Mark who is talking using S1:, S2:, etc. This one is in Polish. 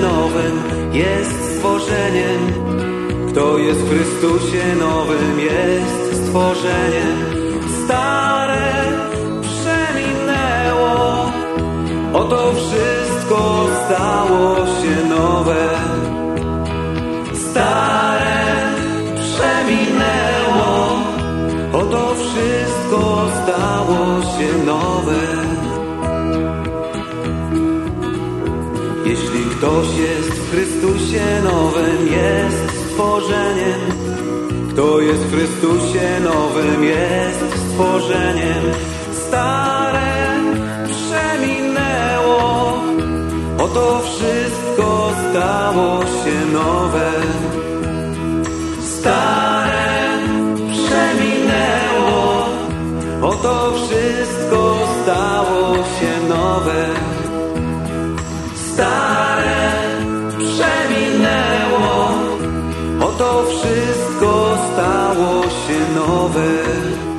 S1: nowym jest stworzeniem. Kto jest w Chrystusie nowym jest stworzeniem. Stare przeminęło, oto wszystko stało się nowe. Stare przeminęło, oto wszystko stało się nowe. Ktoś jest w Chrystusie nowym, jest stworzeniem. Kto jest w Chrystusie nowym, jest stworzeniem. Stare przeminęło, oto wszystko stało się nowe. Stare przeminęło, oto wszystko stało się nowe. Stare oto wszystko stało się nowe.